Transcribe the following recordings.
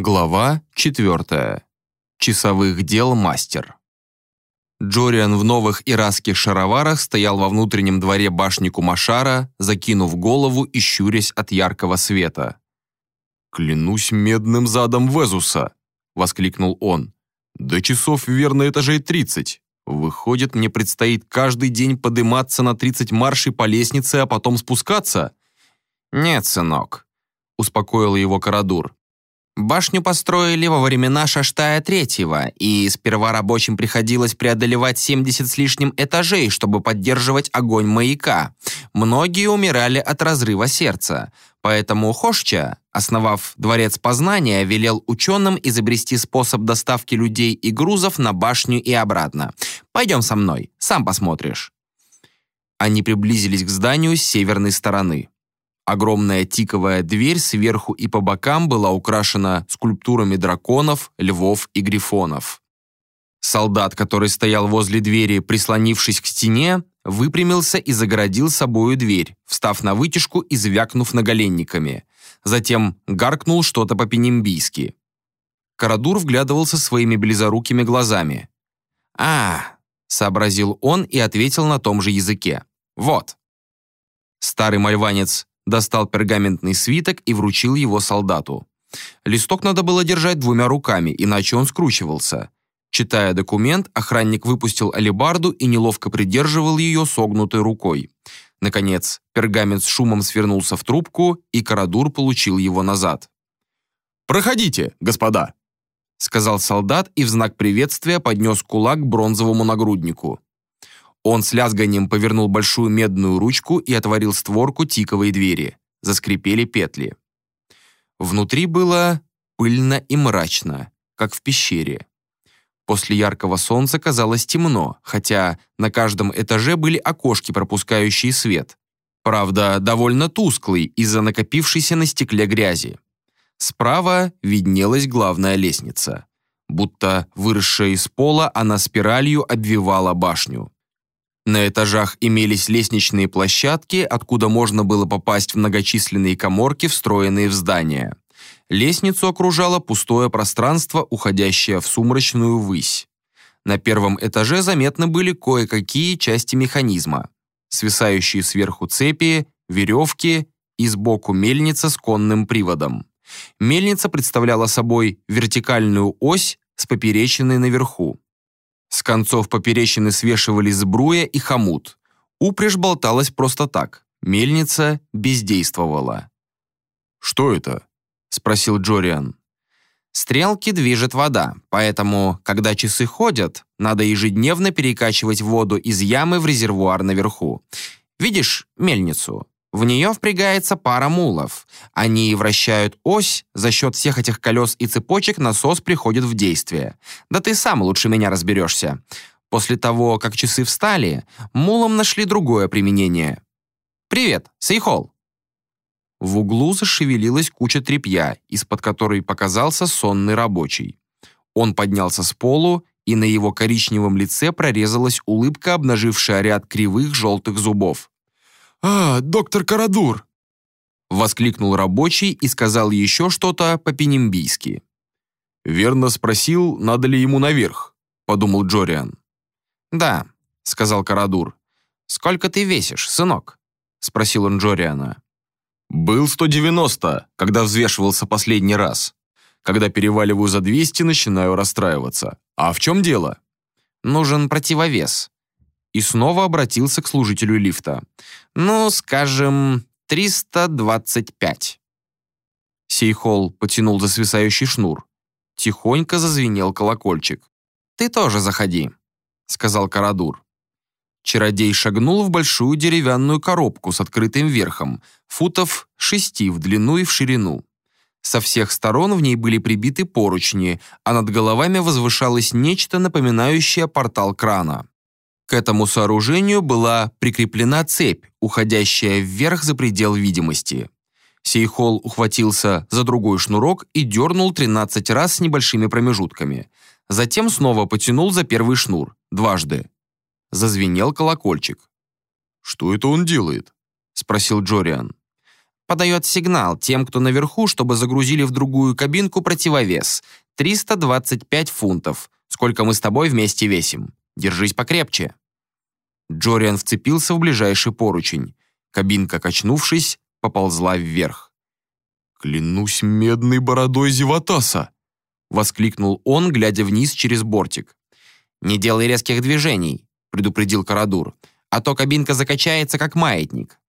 Глава 4. Часовых дел мастер. Джориан в новых иракских шароварах стоял во внутреннем дворе башни Кумашара, закинув голову и щурясь от яркого света. «Клянусь медным задом Везуса!» — воскликнул он. «До часов верно этажей тридцать. Выходит, мне предстоит каждый день подниматься на тридцать маршей по лестнице, а потом спускаться?» «Нет, сынок», — успокоил его Карадур. Башню построили во времена Шаштая Третьего, и сперва рабочим приходилось преодолевать 70 с лишним этажей, чтобы поддерживать огонь маяка. Многие умирали от разрыва сердца. Поэтому Хошча, основав Дворец Познания, велел ученым изобрести способ доставки людей и грузов на башню и обратно. «Пойдем со мной, сам посмотришь». Они приблизились к зданию с северной стороны. Огромная тиковая дверь сверху и по бокам была украшена скульптурами драконов, львов и грифонов. Солдат, который стоял возле двери, прислонившись к стене, выпрямился и загородил собою дверь, встав на вытяжку и звякнув наголенниками. Затем гаркнул что-то по-пенембийски. Карадур вглядывался своими близорукими глазами. «А!» — сообразил он и ответил на том же языке. «Вот». Старый мальванец достал пергаментный свиток и вручил его солдату. Листок надо было держать двумя руками, иначе он скручивался. Читая документ, охранник выпустил алебарду и неловко придерживал ее согнутой рукой. Наконец, пергамент с шумом свернулся в трубку, и Карадур получил его назад. «Проходите, господа!» сказал солдат и в знак приветствия поднес кулак бронзовому нагруднику. Он с лязганием повернул большую медную ручку и отворил створку тиковой двери. Заскрипели петли. Внутри было пыльно и мрачно, как в пещере. После яркого солнца казалось темно, хотя на каждом этаже были окошки, пропускающие свет. Правда, довольно тусклый из-за накопившейся на стекле грязи. Справа виднелась главная лестница. Будто выросшая из пола, она спиралью обвивала башню. На этажах имелись лестничные площадки, откуда можно было попасть в многочисленные коморки, встроенные в здание. Лестницу окружало пустое пространство, уходящее в сумрачную высь. На первом этаже заметны были кое-какие части механизма. Свисающие сверху цепи, веревки и сбоку мельница с конным приводом. Мельница представляла собой вертикальную ось с поперечиной наверху. С концов поперечины свешивались сбруя и хомут. Упряжь болталась просто так. Мельница бездействовала. «Что это?» — спросил Джориан. Стрелки движет вода, поэтому, когда часы ходят, надо ежедневно перекачивать воду из ямы в резервуар наверху. Видишь мельницу? В нее впрягается пара мулов. Они вращают ось, за счет всех этих колес и цепочек насос приходит в действие. Да ты сам лучше меня разберешься. После того, как часы встали, мулам нашли другое применение. «Привет, Сейхол!» В углу зашевелилась куча тряпья, из-под которой показался сонный рабочий. Он поднялся с полу, и на его коричневом лице прорезалась улыбка, обнажившая ряд кривых желтых зубов. «А, доктор Карадур!» Воскликнул рабочий и сказал еще что-то по-пенембийски. «Верно спросил, надо ли ему наверх», — подумал Джориан. «Да», — сказал Карадур. «Сколько ты весишь, сынок?» — спросил он Джориана. «Был 190, когда взвешивался последний раз. Когда переваливаю за 200, начинаю расстраиваться. А в чем дело?» «Нужен противовес», и снова обратился к служителю лифта. «Ну, скажем, 325». Сейхол потянул за свисающий шнур. Тихонько зазвенел колокольчик. «Ты тоже заходи», — сказал Карадур. Чародей шагнул в большую деревянную коробку с открытым верхом, футов шести в длину и в ширину. Со всех сторон в ней были прибиты поручни, а над головами возвышалось нечто, напоминающее портал крана. К этому сооружению была прикреплена цепь, уходящая вверх за предел видимости. Сейхол ухватился за другой шнурок и дернул 13 раз с небольшими промежутками. Затем снова потянул за первый шнур, дважды. Зазвенел колокольчик. «Что это он делает?» — спросил Джориан. подает сигнал тем, кто наверху, чтобы загрузили в другую кабинку противовес. 325 фунтов. Сколько мы с тобой вместе весим. Держись покрепче». Джориан вцепился в ближайший поручень. Кабинка, качнувшись, поползла вверх. «Клянусь медной бородой Зеватаса!» — воскликнул он, глядя вниз через бортик. «Не делай резких движений», — предупредил Карадур, «а то кабинка закачается, как маятник».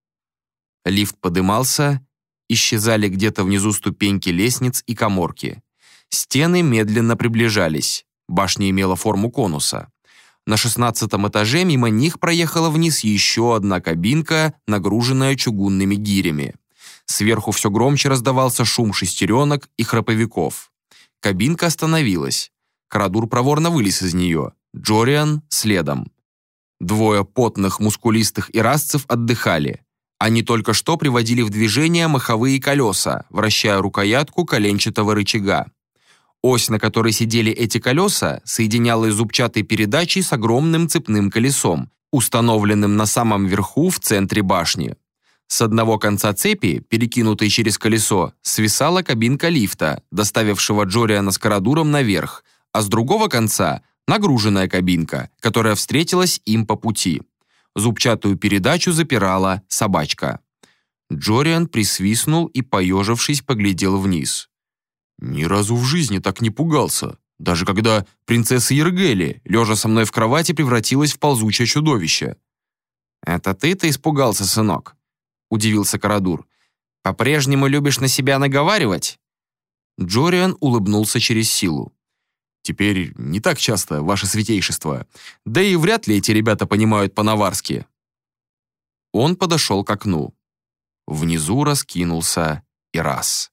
Лифт подымался, исчезали где-то внизу ступеньки лестниц и коморки. Стены медленно приближались, башня имела форму конуса. На шестнадцатом этаже мимо них проехала вниз еще одна кабинка, нагруженная чугунными гирями. Сверху все громче раздавался шум шестеренок и храповиков. Кабинка остановилась. Карадур проворно вылез из нее. Джориан следом. Двое потных, мускулистых ирасцев отдыхали. Они только что приводили в движение маховые колеса, вращая рукоятку коленчатого рычага. Ось, на которой сидели эти колеса, соединялась зубчатой передачей с огромным цепным колесом, установленным на самом верху в центре башни. С одного конца цепи, перекинутой через колесо, свисала кабинка лифта, доставившего Джориана с Карадуром наверх, а с другого конца – нагруженная кабинка, которая встретилась им по пути. Зубчатую передачу запирала собачка. Джориан присвистнул и, поежившись, поглядел вниз. Ни разу в жизни так не пугался. Даже когда принцесса Ергели, лежа со мной в кровати, превратилась в ползучее чудовище. «Это ты-то испугался, сынок?» — удивился Карадур. «По-прежнему любишь на себя наговаривать?» Джориан улыбнулся через силу. «Теперь не так часто, ваше святейшество. Да и вряд ли эти ребята понимают по-наварски». Он подошел к окну. Внизу раскинулся и раз.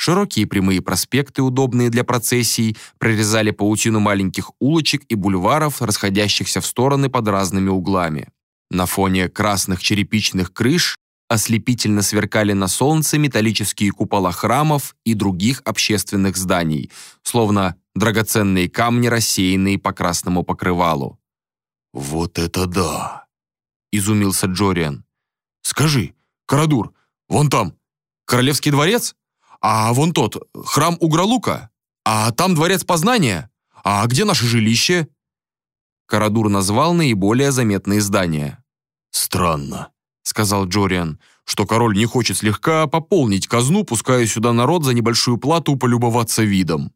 Широкие прямые проспекты, удобные для процессий, прорезали паутину маленьких улочек и бульваров, расходящихся в стороны под разными углами. На фоне красных черепичных крыш ослепительно сверкали на солнце металлические купола храмов и других общественных зданий, словно драгоценные камни, рассеянные по красному покрывалу. «Вот это да!» — изумился Джориан. «Скажи, Карадур, вон там, Королевский дворец?» А вон тот, храм Угралука? А там дворец Познания? А где наше жилище?» Карадур назвал наиболее заметные здания. «Странно», — сказал Джориан, «что король не хочет слегка пополнить казну, пуская сюда народ за небольшую плату полюбоваться видом».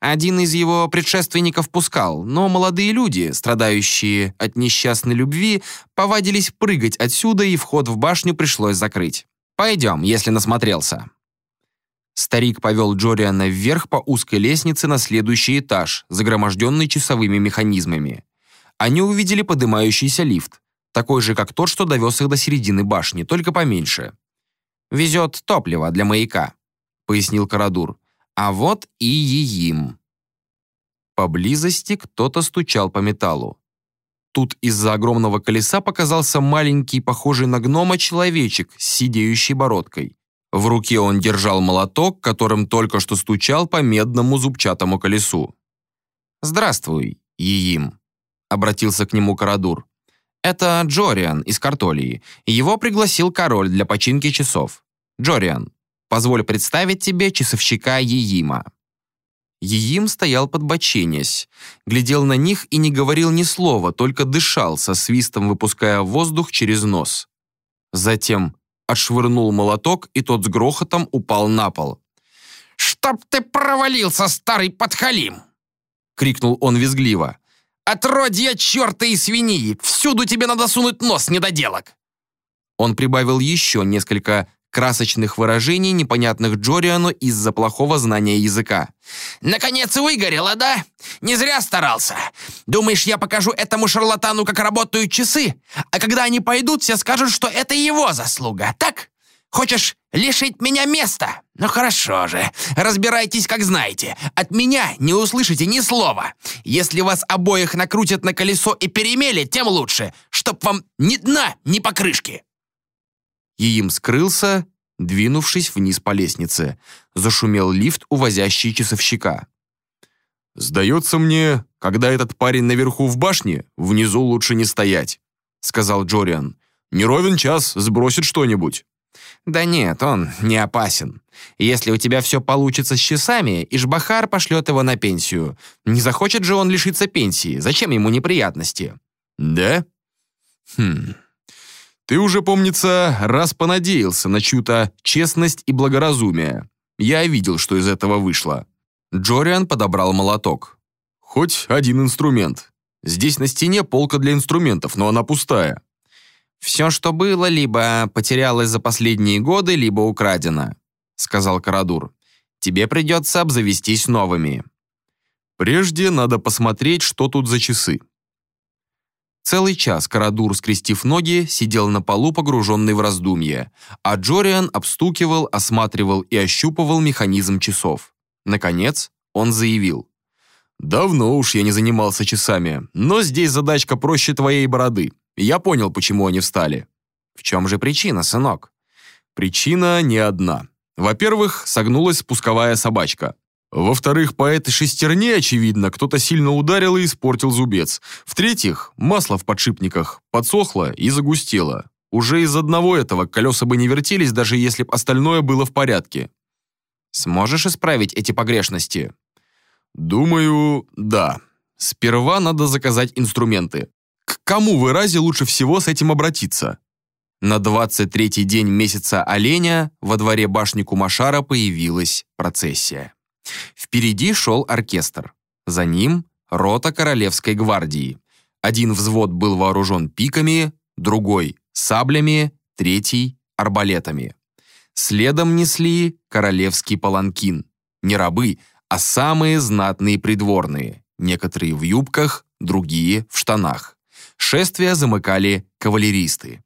Один из его предшественников пускал, но молодые люди, страдающие от несчастной любви, повадились прыгать отсюда, и вход в башню пришлось закрыть. «Пойдем, если насмотрелся». Старик повел Джориана вверх по узкой лестнице на следующий этаж, загроможденный часовыми механизмами. Они увидели поднимающийся лифт, такой же, как тот, что довез их до середины башни, только поменьше. «Везет топливо для маяка», — пояснил Карадур. «А вот и Иим». Поблизости кто-то стучал по металлу. Тут из-за огромного колеса показался маленький, похожий на гнома, человечек с сидеющей бородкой. В руке он держал молоток, которым только что стучал по медному зубчатому колесу. «Здравствуй, Иим», — обратился к нему Карадур. «Это Джориан из Картолии. Его пригласил король для починки часов. Джориан, позволь представить тебе часовщика Иима». Иим стоял подбоченясь, глядел на них и не говорил ни слова, только дышал, со свистом выпуская воздух через нос. Затем отшвырнул молоток, и тот с грохотом упал на пол. «Чтоб ты провалился, старый подхалим!» — крикнул он визгливо. «Отродья черта и свиньи! Всюду тебе надо сунуть нос, недоделок!» Он прибавил еще несколько красочных выражений, непонятных Джориану из-за плохого знания языка. «Наконец выгорело, да? Не зря старался. Думаешь, я покажу этому шарлатану, как работают часы? А когда они пойдут, все скажут, что это его заслуга, так? Хочешь лишить меня места? Ну хорошо же, разбирайтесь, как знаете. От меня не услышите ни слова. Если вас обоих накрутят на колесо и перемелят, тем лучше, чтоб вам ни дна, ни покрышки». И им скрылся, двинувшись вниз по лестнице. Зашумел лифт, увозящий часовщика. «Сдается мне, когда этот парень наверху в башне, внизу лучше не стоять», сказал Джориан. «Не ровен час, сбросит что-нибудь». Да нет, он не опасен. Если у тебя все получится с часами, Ишбахар пошлет его на пенсию. Не захочет же он лишиться пенсии. Зачем ему неприятности? Да? Хм. Ты уже, помнится, раз понадеялся на чью-то честность и благоразумие. Я видел, что из этого вышло. Джориан подобрал молоток. Хоть один инструмент. Здесь на стене полка для инструментов, но она пустая. «Все, что было, либо потерялось за последние годы, либо украдено», — сказал Карадур. «Тебе придется обзавестись новыми». «Прежде надо посмотреть, что тут за часы». Целый час Карадур, скрестив ноги, сидел на полу, погруженный в раздумье, а Джориан обстукивал, осматривал и ощупывал механизм часов. Наконец, он заявил. «Давно уж я не занимался часами, но здесь задачка проще твоей бороды. Я понял, почему они встали. В чем же причина, сынок? Причина не одна. Во-первых, согнулась спусковая собачка. Во-вторых, по этой шестерне, очевидно, кто-то сильно ударил и испортил зубец. В-третьих, масло в подшипниках подсохло и загустело. Уже из одного этого колеса бы не вертелись, даже если бы остальное было в порядке. Сможешь исправить эти погрешности? Думаю, да. Сперва надо заказать инструменты. К кому в Иразе лучше всего с этим обратиться? На 23-й день месяца оленя во дворе башни Кумашара появилась процессия. Впереди шел оркестр. За ним рота Королевской гвардии. Один взвод был вооружен пиками, другой — саблями, третий — арбалетами. Следом несли королевский паланкин. Не рабы, а самые знатные придворные. Некоторые в юбках, другие в штанах. Шествие замыкали кавалеристы.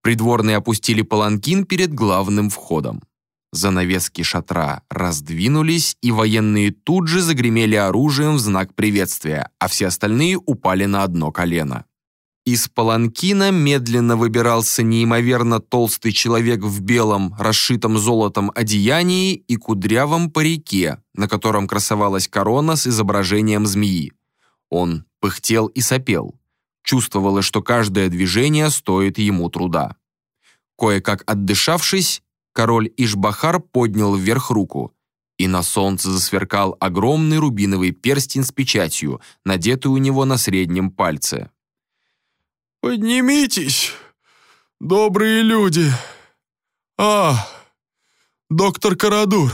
Придворные опустили паланкин перед главным входом. Занавески шатра раздвинулись, и военные тут же загремели оружием в знак приветствия, а все остальные упали на одно колено. Из паланкина медленно выбирался неимоверно толстый человек в белом, расшитом золотом одеянии и кудрявом парике, на котором красовалась корона с изображением змеи. Он пыхтел и сопел чувствовала, что каждое движение стоит ему труда. Кое-как отдышавшись, король Ишбахар поднял вверх руку, и на солнце засверкал огромный рубиновый перстень с печатью, надетый у него на среднем пальце. «Поднимитесь, добрые люди! А, доктор Карадур!»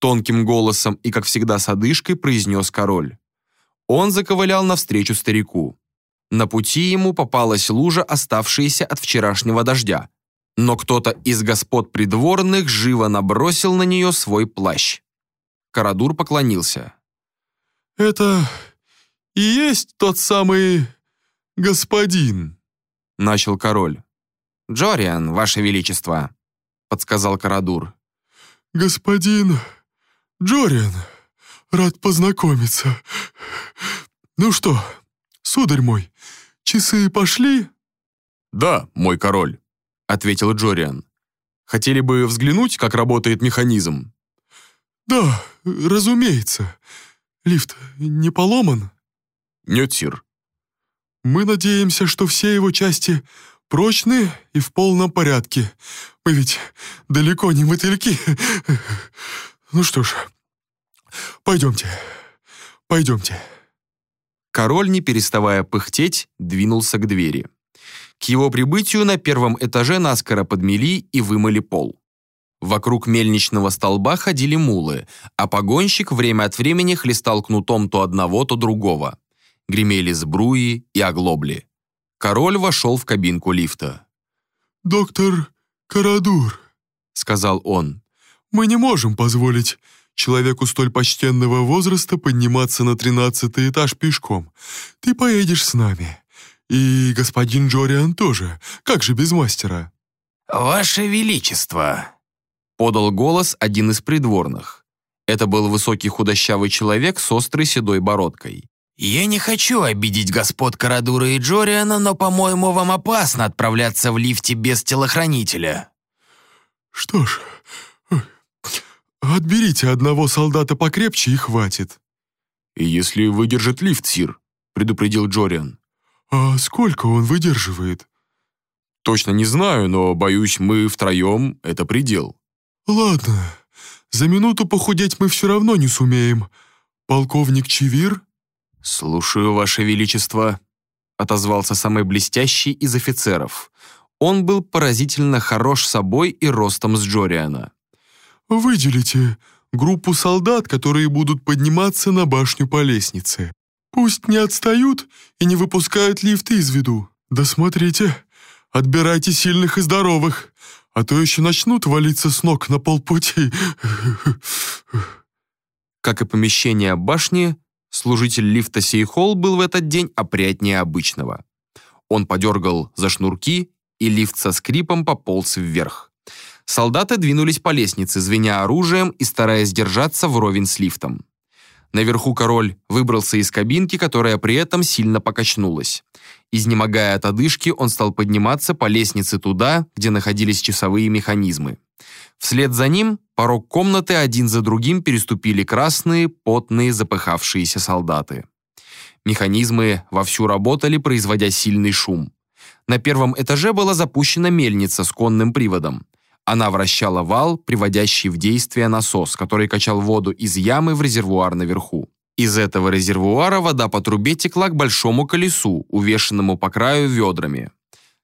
Тонким голосом и, как всегда, с одышкой произнес король. Он заковылял навстречу старику. На пути ему попалась лужа, оставшаяся от вчерашнего дождя. Но кто-то из господ придворных живо набросил на нее свой плащ. Карадур поклонился. «Это и есть тот самый господин», — начал король. «Джориан, ваше величество», — подсказал Карадур. «Господин Джориан, рад познакомиться. Ну что, сударь мой, часы пошли?» «Да, мой король», — ответил Джориан. «Хотели бы взглянуть, как работает механизм?» «Да, разумеется. Лифт не поломан?» «Нет, сир». «Мы надеемся, что все его части прочны и в полном порядке. Мы ведь далеко не мотыльки. Ну что ж, пойдемте, пойдемте». Король, не переставая пыхтеть, двинулся к двери. К его прибытию на первом этаже наскоро подмели и вымыли пол. Вокруг мельничного столба ходили мулы, а погонщик время от времени хлестал кнутом то одного, то другого. Гремели сбруи и оглобли. Король вошел в кабинку лифта. «Доктор Карадур», — сказал он, — «мы не можем позволить человеку столь почтенного возраста подниматься на тринадцатый этаж пешком. Ты поедешь с нами. И господин Джориан тоже. Как же без мастера?» «Ваше Величество!» — подал голос один из придворных. Это был высокий худощавый человек с острой седой бородкой. «Я не хочу обидеть господ Карадура и Джориана, но, по-моему, вам опасно отправляться в лифте без телохранителя». «Что ж, «Отберите одного солдата покрепче и хватит». «И если выдержит лифт, Сир», — предупредил Джориан. «А сколько он выдерживает?» Точно не знаю, но, боюсь, мы втроем — это предел. Ладно, за минуту похудеть мы все равно не сумеем. Полковник Чевир? Слушаю, Ваше Величество, отозвался самый блестящий из офицеров. Он был поразительно хорош собой и ростом с Джориана. Выделите группу солдат, которые будут подниматься на башню по лестнице. Пусть не отстают и не выпускают лифты из виду. Да смотрите, отбирайте сильных и здоровых, а то еще начнут валиться с ног на полпути. Как и помещение башни, служитель лифта Сейхол был в этот день опрятнее обычного. Он подергал за шнурки, и лифт со скрипом пополз вверх. Солдаты двинулись по лестнице, звеня оружием и стараясь держаться вровень с лифтом. Наверху король выбрался из кабинки, которая при этом сильно покачнулась. Изнемогая от одышки, он стал подниматься по лестнице туда, где находились часовые механизмы. Вслед за ним порог комнаты один за другим переступили красные, потные, запыхавшиеся солдаты. Механизмы вовсю работали, производя сильный шум. На первом этаже была запущена мельница с конным приводом. Она вращала вал, приводящий в действие насос, который качал воду из ямы в резервуар наверху. Из этого резервуара вода по трубе текла к большому колесу, увешанному по краю ведрами.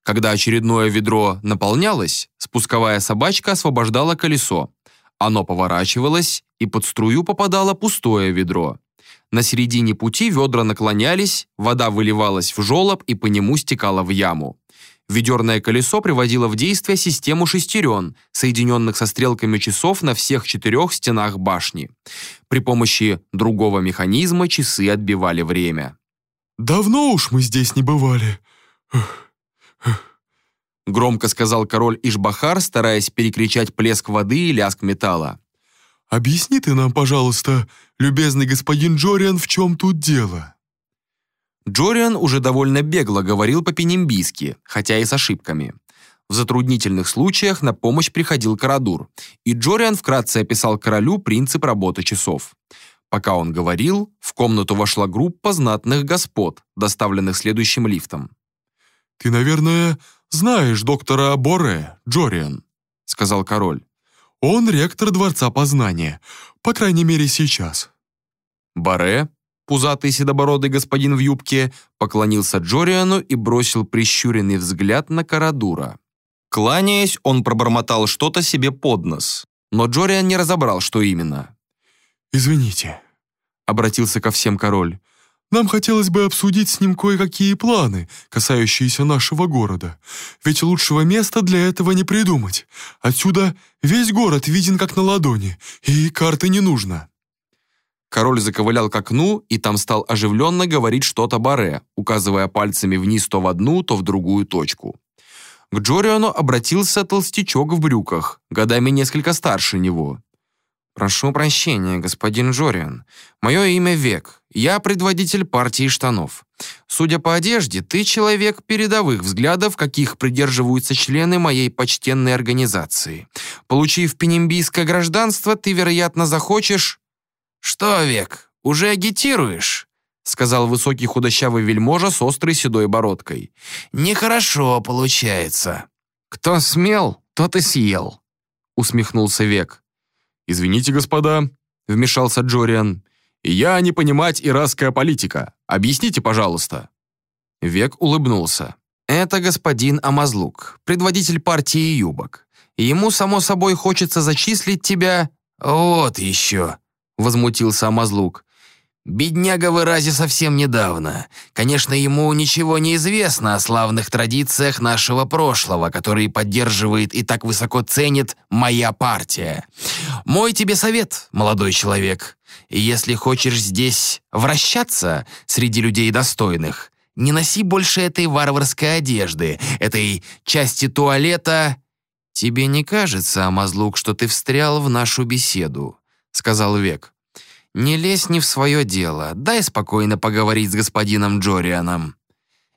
Когда очередное ведро наполнялось, спусковая собачка освобождала колесо. Оно поворачивалось, и под струю попадало пустое ведро. На середине пути ведра наклонялись, вода выливалась в желоб и по нему стекала в яму. Ведерное колесо приводило в действие систему шестерен, соединенных со стрелками часов на всех четырех стенах башни. При помощи другого механизма часы отбивали время. «Давно уж мы здесь не бывали», громко сказал король Ишбахар, стараясь перекричать плеск воды и лязг металла. «Объясни ты нам, пожалуйста, любезный господин Джориан, в чем тут дело?» Джориан уже довольно бегло говорил по-пенембийски, хотя и с ошибками. В затруднительных случаях на помощь приходил Карадур, и Джориан вкратце описал королю принцип работы часов. Пока он говорил, в комнату вошла группа знатных господ, доставленных следующим лифтом. «Ты, наверное, знаешь доктора Боре, Джориан», — сказал король. «Он ректор Дворца Познания, по крайней мере, сейчас». Боре пузатый седобородый господин в юбке, поклонился Джориану и бросил прищуренный взгляд на Карадура. Кланяясь, он пробормотал что-то себе под нос, но Джориан не разобрал, что именно. «Извините», — обратился ко всем король, «нам хотелось бы обсудить с ним кое-какие планы, касающиеся нашего города. Ведь лучшего места для этого не придумать. Отсюда весь город виден как на ладони, и карты не нужно». Король заковылял к окну и там стал оживленно говорить что-то Баре, указывая пальцами вниз то в одну, то в другую точку. К Джориану обратился толстячок в брюках, годами несколько старше него. «Прошу прощения, господин Джориан. Мое имя Век. Я предводитель партии штанов. Судя по одежде, ты человек передовых взглядов, каких придерживаются члены моей почтенной организации. Получив пенембийское гражданство, ты, вероятно, захочешь...» «Что, Век, уже агитируешь?» сказал высокий худощавый вельможа с острой седой бородкой. «Нехорошо получается». «Кто смел, тот и съел», усмехнулся Век. «Извините, господа», вмешался Джориан. «Я не понимать иракская политика. Объясните, пожалуйста». Век улыбнулся. «Это господин Амазлук, предводитель партии юбок. Ему, само собой, хочется зачислить тебя...» «Вот еще», возмутился Амазлук. «Бедняга в Иразе совсем недавно. Конечно, ему ничего не известно о славных традициях нашего прошлого, которые поддерживает и так высоко ценит моя партия. Мой тебе совет, молодой человек. Если хочешь здесь вращаться среди людей достойных, не носи больше этой варварской одежды, этой части туалета. Тебе не кажется, Амазлук, что ты встрял в нашу беседу?» Сказал Век. «Не лезь не в свое дело. Дай спокойно поговорить с господином Джорианом».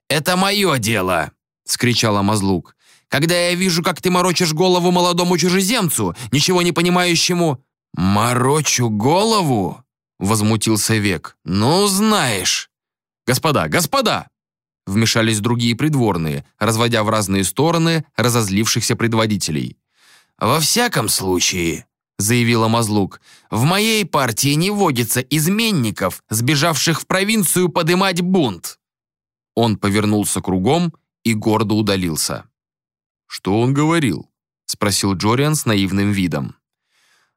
«Это мое дело!» — скричал Амазлук. «Когда я вижу, как ты морочишь голову молодому чужеземцу, ничего не понимающему...» «Морочу голову?» — возмутился Век. «Ну, знаешь!» «Господа, господа!» — вмешались другие придворные, разводя в разные стороны разозлившихся предводителей. «Во всяком случае», — заявила Мазлук, «в моей партии не водится изменников, сбежавших в провинцию подымать бунт». Он повернулся кругом и гордо удалился. «Что он говорил?» — спросил Джориан с наивным видом.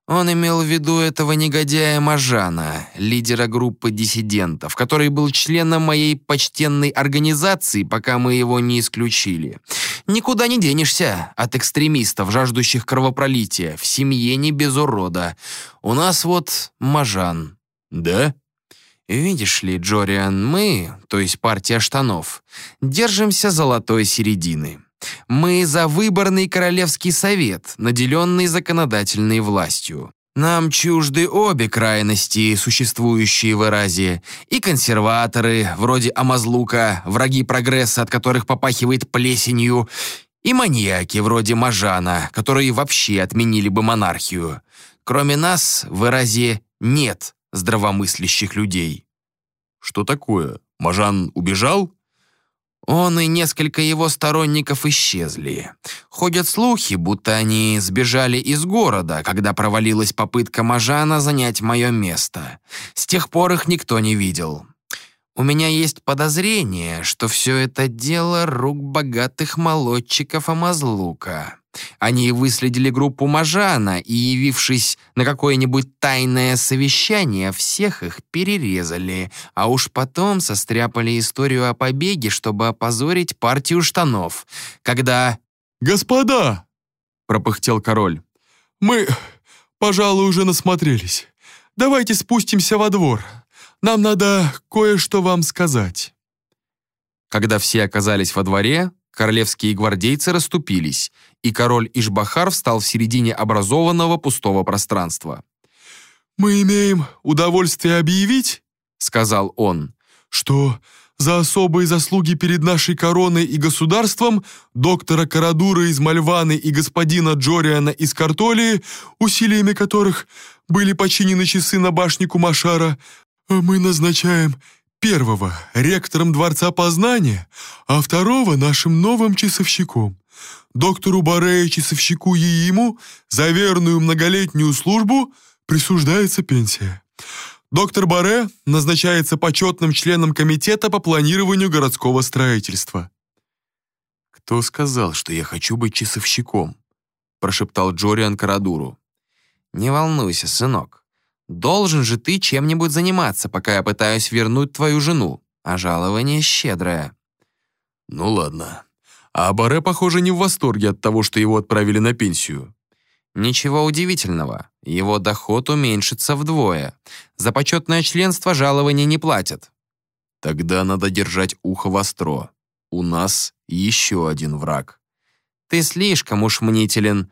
Он имел в виду этого негодяя Мажана, лидера группы диссидентов, который был членом моей почтенной организации, пока мы его не исключили. Никуда не денешься от экстремистов, жаждущих кровопролития, в семье не без урода. У нас вот Мажан. Да? Видишь ли, Джориан, мы, то есть партия штанов, держимся золотой середины. Мы за выборный королевский совет, наделенный законодательной властью. Нам чужды обе крайности, существующие в Эразии, и консерваторы, вроде Амазлука, враги прогресса, от которых попахивает плесенью, и маньяки, вроде Мажана, которые вообще отменили бы монархию. Кроме нас, в Эразии нет здравомыслящих людей. Что такое? Мажан убежал? Он и несколько его сторонников исчезли. Ходят слухи, будто они сбежали из города, когда провалилась попытка Мажана занять мое место. С тех пор их никто не видел. У меня есть подозрение, что все это дело рук богатых молодчиков Амазлука. Они выследили группу Мажана и, явившись на какое-нибудь тайное совещание, всех их перерезали, а уж потом состряпали историю о побеге, чтобы опозорить партию штанов. Когда... «Господа!» — пропыхтел король. «Мы, пожалуй, уже насмотрелись. Давайте спустимся во двор. Нам надо кое-что вам сказать». Когда все оказались во дворе, королевские гвардейцы расступились, и король Ишбахар встал в середине образованного пустого пространства. «Мы имеем удовольствие объявить, — сказал он, — что за особые заслуги перед нашей короной и государством доктора Карадура из Мальваны и господина Джориана из Картолии, усилиями которых были починены часы на башне Кумашара, мы назначаем первого ректором Дворца Познания, а второго нашим новым часовщиком. Доктору Баре и часовщику Еиму за верную многолетнюю службу присуждается пенсия. Доктор Баре назначается почетным членом комитета по планированию городского строительства. «Кто сказал, что я хочу быть часовщиком?» прошептал Джориан Карадуру. «Не волнуйся, сынок. Должен же ты чем-нибудь заниматься, пока я пытаюсь вернуть твою жену, а жалование щедрое». «Ну ладно. А Баре, похоже, не в восторге от того, что его отправили на пенсию». «Ничего удивительного. Его доход уменьшится вдвое. За почетное членство жалования не платят». «Тогда надо держать ухо востро. У нас еще один враг». «Ты слишком уж мнителен».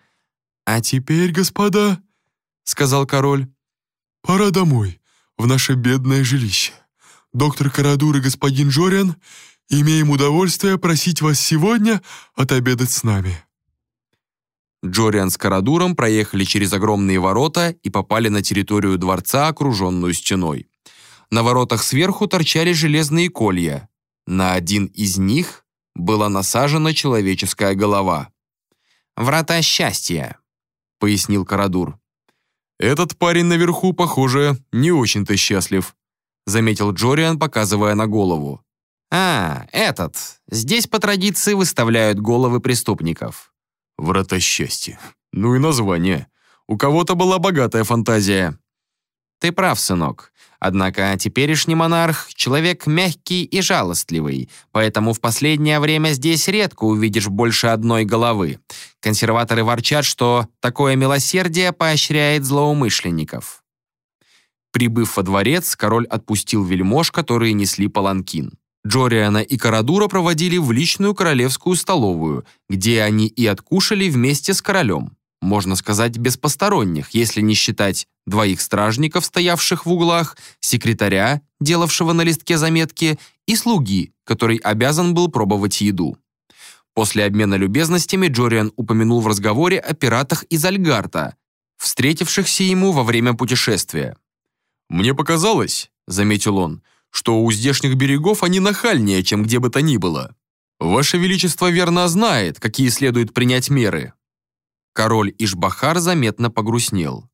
«А теперь, господа», — сказал король, «Пора домой, в наше бедное жилище. Доктор Карадур и господин Джориан, имеем удовольствие просить вас сегодня отобедать с нами». Джориан с Карадуром проехали через огромные ворота и попали на территорию дворца, окруженную стеной. На воротах сверху торчали железные колья. На один из них была насажена человеческая голова. «Врата счастья», — пояснил Карадур. «Этот парень наверху, похоже, не очень-то счастлив», заметил Джориан, показывая на голову. «А, этот. Здесь по традиции выставляют головы преступников». «Врата счастья. Ну и название. У кого-то была богатая фантазия». «Ты прав, сынок. Однако теперешний монарх — человек мягкий и жалостливый, поэтому в последнее время здесь редко увидишь больше одной головы. Консерваторы ворчат, что такое милосердие поощряет злоумышленников. Прибыв во дворец, король отпустил вельмож, которые несли паланкин. Джориана и Карадура проводили в личную королевскую столовую, где они и откушали вместе с королем можно сказать, без посторонних, если не считать двоих стражников, стоявших в углах, секретаря, делавшего на листке заметки, и слуги, который обязан был пробовать еду. После обмена любезностями Джориан упомянул в разговоре о пиратах из Альгарта, встретившихся ему во время путешествия. «Мне показалось», — заметил он, что у здешних берегов они нахальнее, чем где бы то ни было. Ваше Величество верно знает, какие следует принять меры». Король Ишбахар заметно погрустнел.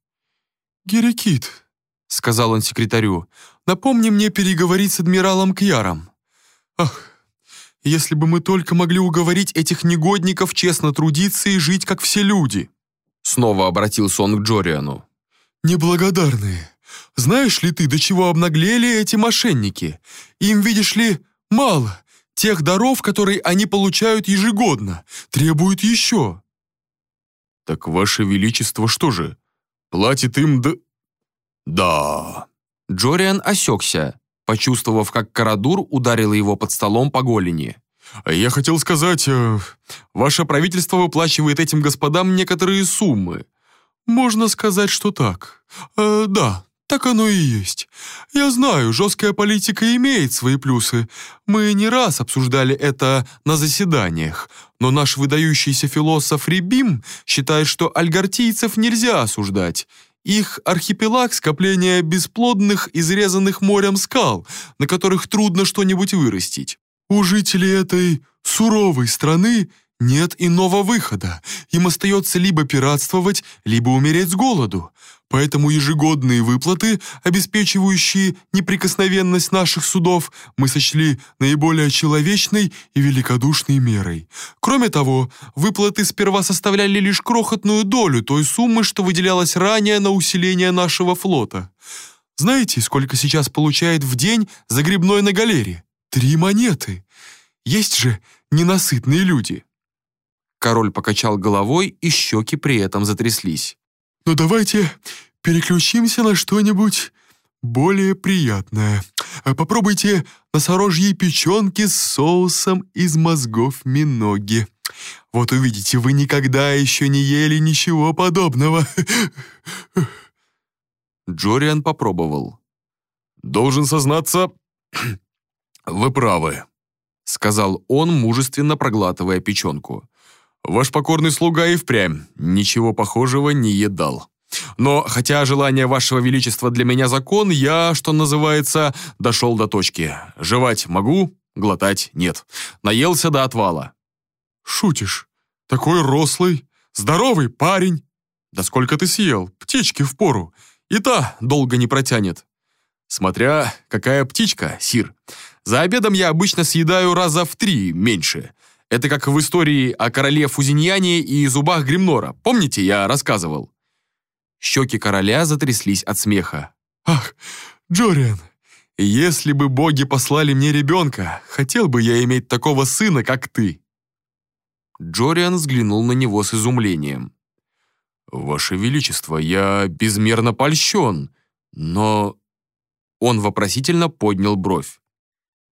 «Герекит», — сказал он секретарю, — «напомни мне переговорить с адмиралом Кьяром. Ах, если бы мы только могли уговорить этих негодников честно трудиться и жить, как все люди». Снова обратился он к Джориану. «Неблагодарные. Знаешь ли ты, до чего обнаглели эти мошенники? Им, видишь ли, мало. Тех даров, которые они получают ежегодно, требуют еще». «Так, Ваше Величество, что же, платит им д...» «Да...» Джориан осекся, почувствовав, как Карадур ударил его под столом по голени. «Я хотел сказать, э, ваше правительство выплачивает этим господам некоторые суммы». «Можно сказать, что так. Э, да, так оно и есть. Я знаю, жесткая политика имеет свои плюсы. Мы не раз обсуждали это на заседаниях. Но наш выдающийся философ Рибим считает, что альгартийцев нельзя осуждать. Их архипелаг — скопление бесплодных, изрезанных морем скал, на которых трудно что-нибудь вырастить. У жителей этой суровой страны нет иного выхода. Им остается либо пиратствовать, либо умереть с голоду. Поэтому ежегодные выплаты, обеспечивающие неприкосновенность наших судов, мы сочли наиболее человечной и великодушной мерой. Кроме того, выплаты сперва составляли лишь крохотную долю той суммы, что выделялась ранее на усиление нашего флота. Знаете, сколько сейчас получает в день загребной на галере? Три монеты. Есть же ненасытные люди. Король покачал головой, и щеки при этом затряслись. Но давайте переключимся на что-нибудь более приятное. Э, попробуйте носорожьи печенки с соусом из мозгов миноги. Вот увидите, вы никогда еще не ели ничего подобного. Джориан попробовал. «Должен сознаться, вы правы», — сказал он, мужественно проглатывая печенку. Ваш покорный слуга и впрямь ничего похожего не едал. Но хотя желание вашего величества для меня закон, я, что называется, дошел до точки. Жевать могу, глотать нет. Наелся до отвала. Шутишь? Такой рослый, здоровый парень. Да сколько ты съел? Птички в пору. И та долго не протянет. Смотря какая птичка, сир. За обедом я обычно съедаю раза в три меньше. Это как в истории о короле Фузиньяне и зубах Гримнора. Помните, я рассказывал?» Щеки короля затряслись от смеха. «Ах, Джориан, если бы боги послали мне ребенка, хотел бы я иметь такого сына, как ты». Джориан взглянул на него с изумлением. «Ваше Величество, я безмерно польщен, но...» Он вопросительно поднял бровь.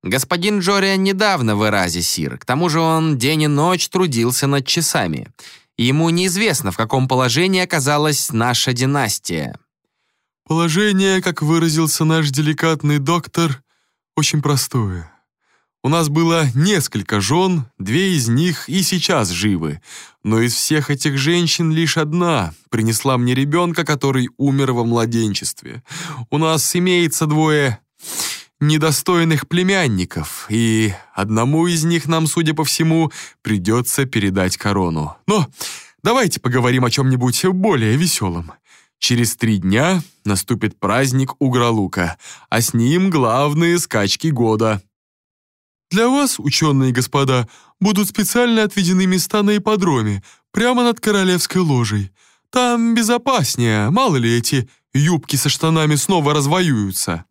Господин Джориан недавно в Эразе, Сир. К тому же он день и ночь трудился над часами. Ему неизвестно, в каком положении оказалась наша династия. Положение, как выразился наш деликатный доктор, очень простое. У нас было несколько жен, две из них и сейчас живы, но из всех этих женщин лишь одна принесла мне ребенка, который умер во младенчестве. У нас имеется двое недостойных племянников, и одному из них нам, судя по всему, придется передать корону. Но давайте поговорим о чем-нибудь более веселом. Через три дня наступит праздник Угралука, а с ним главные скачки года. Для вас, ученые господа, будут специально отведены места на ипподроме, прямо над королевской ложей. Там безопаснее, мало ли эти юбки со штанами снова развоюются.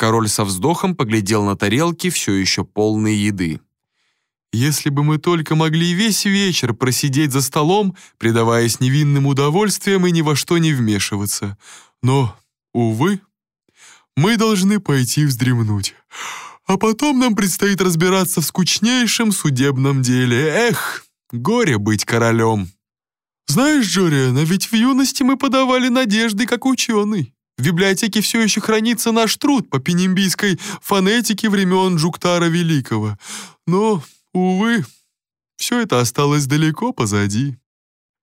Король со вздохом поглядел на тарелки, все еще полные еды. «Если бы мы только могли весь вечер просидеть за столом, предаваясь невинным удовольствиям и ни во что не вмешиваться. Но, увы, мы должны пойти вздремнуть. А потом нам предстоит разбираться в скучнейшем судебном деле. Эх, горе быть королем!» «Знаешь, Джориан, а ведь в юности мы подавали надежды как ученый. В библиотеке все еще хранится наш труд по пенембийской фонетике времен Джуктара Великого. Но, увы, все это осталось далеко позади.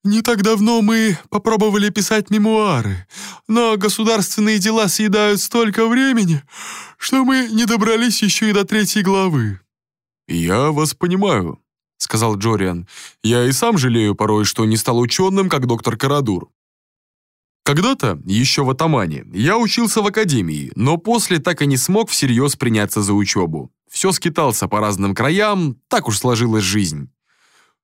Не так давно мы попробовали писать мемуары, но государственные дела съедают столько времени, что мы не добрались еще и до третьей главы». «Я вас понимаю», — сказал Джориан. «Я и сам жалею порой, что не стал ученым, как доктор Карадур. Когда-то, еще в Атамане, я учился в академии, но после так и не смог всерьез приняться за учебу. Все скитался по разным краям, так уж сложилась жизнь».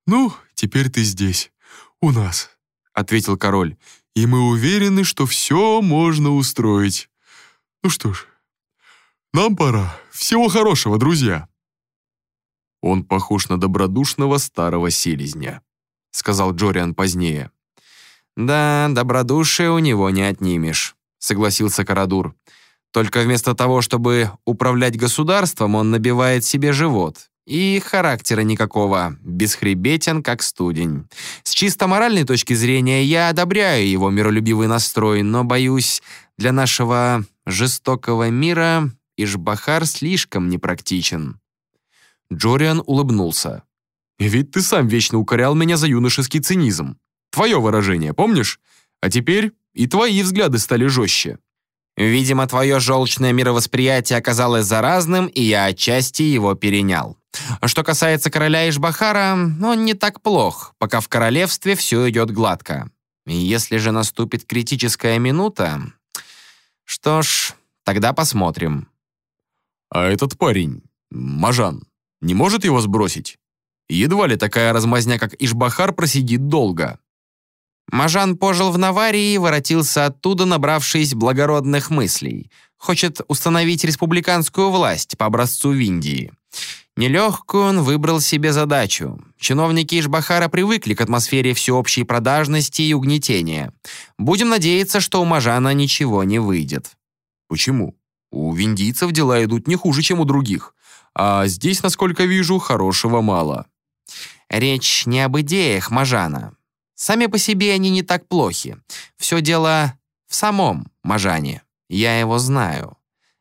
«Ну, теперь ты здесь» у нас», — ответил король, «и мы уверены, что все можно устроить. Ну что ж, нам пора. Всего хорошего, друзья». «Он похож на добродушного старого селезня», — сказал Джориан позднее. «Да, добродушие у него не отнимешь», — согласился Карадур. «Только вместо того, чтобы управлять государством, он набивает себе живот. И характера никакого, бесхребетен, как студень. С чисто моральной точки зрения я одобряю его миролюбивый настрой, но, боюсь, для нашего жестокого мира Ишбахар слишком непрактичен». Джориан улыбнулся. «Ведь ты сам вечно укорял меня за юношеский цинизм. Твое выражение, помнишь? А теперь и твои взгляды стали жестче». «Видимо, твое желчное мировосприятие оказалось заразным, и я отчасти его перенял. Что касается короля Ишбахара, он не так плох, пока в королевстве все идет гладко. И если же наступит критическая минута... Что ж, тогда посмотрим». «А этот парень, Мажан, не может его сбросить? Едва ли такая размазня, как Ишбахар, просидит долго». Мажан пожил в Наварии и воротился оттуда, набравшись благородных мыслей. Хочет установить республиканскую власть по образцу Виндии. Нелегкую он выбрал себе задачу. Чиновники Ишбахара привыкли к атмосфере всеобщей продажности и угнетения. Будем надеяться, что у Мажана ничего не выйдет. Почему? У виндийцев дела идут не хуже, чем у других. А здесь, насколько вижу, хорошего мало. Речь не об идеях Мажана. Сами по себе они не так плохи. Все дело в самом Мажане. Я его знаю.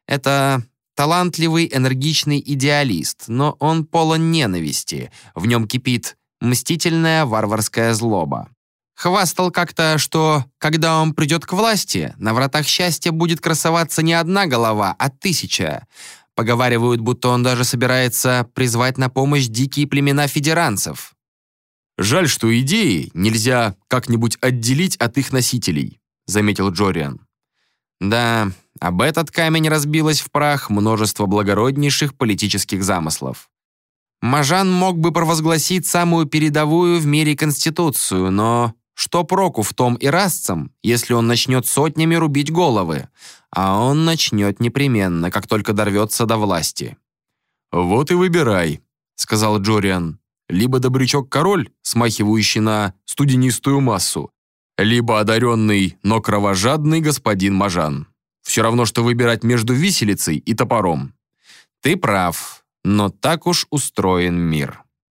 Это Талантливый, энергичный идеалист, но он полон ненависти. В нем кипит мстительная варварская злоба. Хвастал как-то, что, когда он придет к власти, на вратах счастья будет красоваться не одна голова, а тысяча. Поговаривают, будто он даже собирается призвать на помощь дикие племена федеранцев. «Жаль, что идеи нельзя как-нибудь отделить от их носителей», заметил Джориан. Да, об этот камень разбилось в прах множество благороднейших политических замыслов. Мажан мог бы провозгласить самую передовую в мире конституцию, но что проку в том ирасцам, если он начнет сотнями рубить головы? А он начнет непременно, как только дорвется до власти. «Вот и выбирай», — сказал Джориан. «Либо добрячок-король, смахивающий на студенистую массу, либо одаренный, но кровожадный господин Мажан. Все равно, что выбирать между виселицей и топором. Ты прав, но так уж устроен мир.